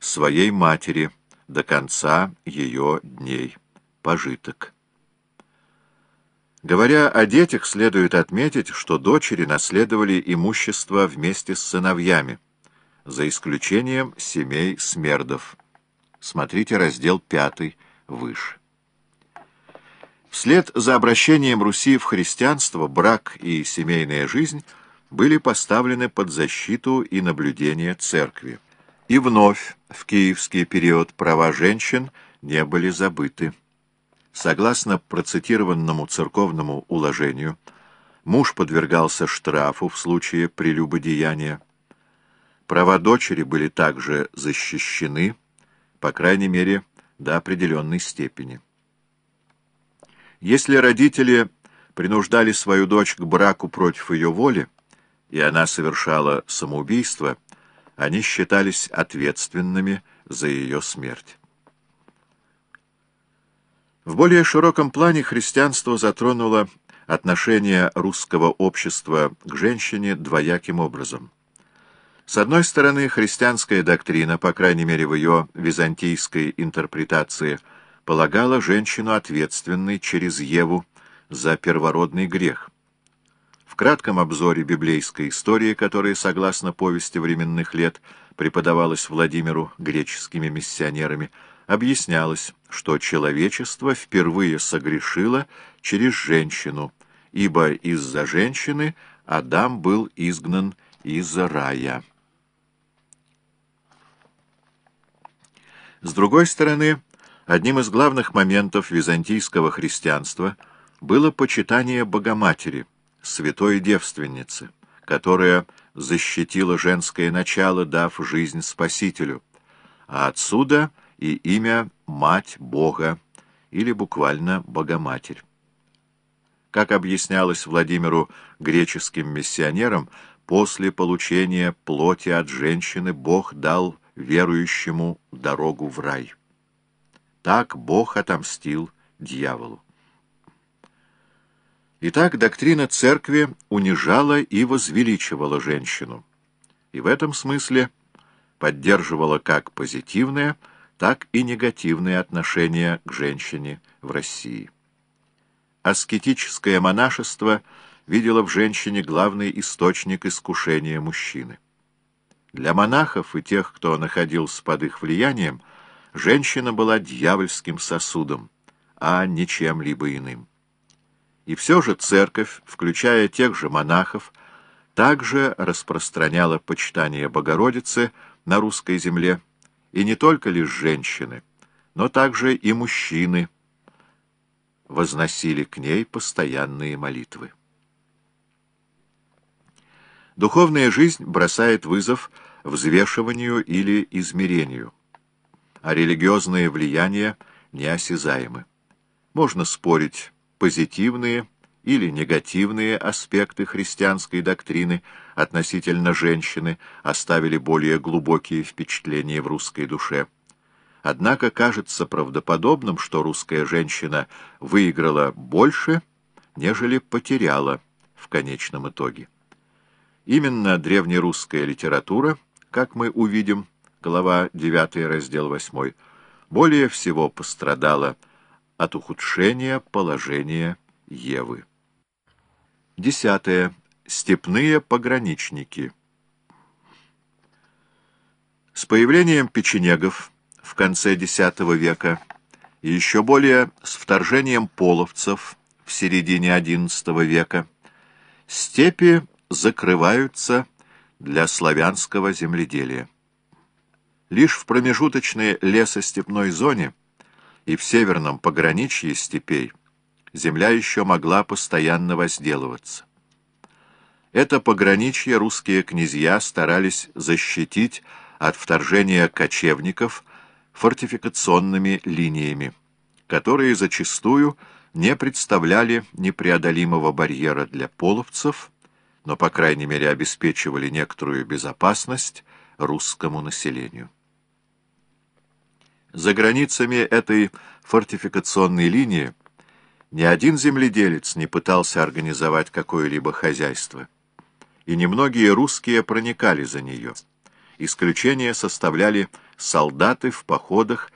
своей матери до конца ее дней. Пожиток. Говоря о детях, следует отметить, что дочери наследовали имущество вместе с сыновьями, за исключением семей смердов. Смотрите раздел 5 выше. Вслед за обращением Руси в христианство брак и семейная жизнь были поставлены под защиту и наблюдение церкви. И вновь в киевский период права женщин не были забыты. Согласно процитированному церковному уложению, муж подвергался штрафу в случае прелюбодеяния. Права дочери были также защищены, по крайней мере, до определенной степени. Если родители принуждали свою дочь к браку против ее воли, и она совершала самоубийство, они считались ответственными за ее смерть. В более широком плане христианство затронуло отношение русского общества к женщине двояким образом. С одной стороны, христианская доктрина, по крайней мере в ее византийской интерпретации – полагала женщину ответственной через Еву за первородный грех. Кратком обзоре библейской истории, которая, согласно повести временных лет, преподавалась Владимиру греческими миссионерами, объяснялось, что человечество впервые согрешило через женщину, ибо из-за женщины Адам был изгнан из рая. С другой стороны, Одним из главных моментов византийского христианства было почитание Богоматери, святой девственницы, которая защитила женское начало, дав жизнь Спасителю, а отсюда и имя «Мать Бога» или буквально «Богоматерь». Как объяснялось Владимиру греческим миссионерам, после получения плоти от женщины Бог дал верующему дорогу в рай. Так Бог отомстил дьяволу. Итак, доктрина церкви унижала и возвеличивала женщину, и в этом смысле поддерживала как позитивное, так и негативное отношение к женщине в России. Аскетическое монашество видело в женщине главный источник искушения мужчины. Для монахов и тех, кто находился под их влиянием, женщина была дьявольским сосудом, а не чем-либо иным. И все же церковь, включая тех же монахов, также распространяла почитание Богородицы на русской земле, и не только лишь женщины, но также и мужчины возносили к ней постоянные молитвы. Духовная жизнь бросает вызов взвешиванию или измерению а религиозные влияния неосязаемы. Можно спорить, позитивные или негативные аспекты христианской доктрины относительно женщины оставили более глубокие впечатления в русской душе. Однако кажется правдоподобным, что русская женщина выиграла больше, нежели потеряла в конечном итоге. Именно древнерусская литература, как мы увидим, глава 9, раздел 8, более всего пострадала от ухудшения положения Евы. Десятое. Степные пограничники. С появлением печенегов в конце X века и еще более с вторжением половцев в середине XI века степи закрываются для славянского земледелия. Лишь в промежуточной лесостепной зоне и в северном пограничье степей земля еще могла постоянно возделываться. Это пограничье русские князья старались защитить от вторжения кочевников фортификационными линиями, которые зачастую не представляли непреодолимого барьера для половцев, но, по крайней мере, обеспечивали некоторую безопасность русскому населению. За границами этой фортификационной линии ни один земледелец не пытался организовать какое-либо хозяйство, и немногие русские проникали за нее. Исключение составляли солдаты в походах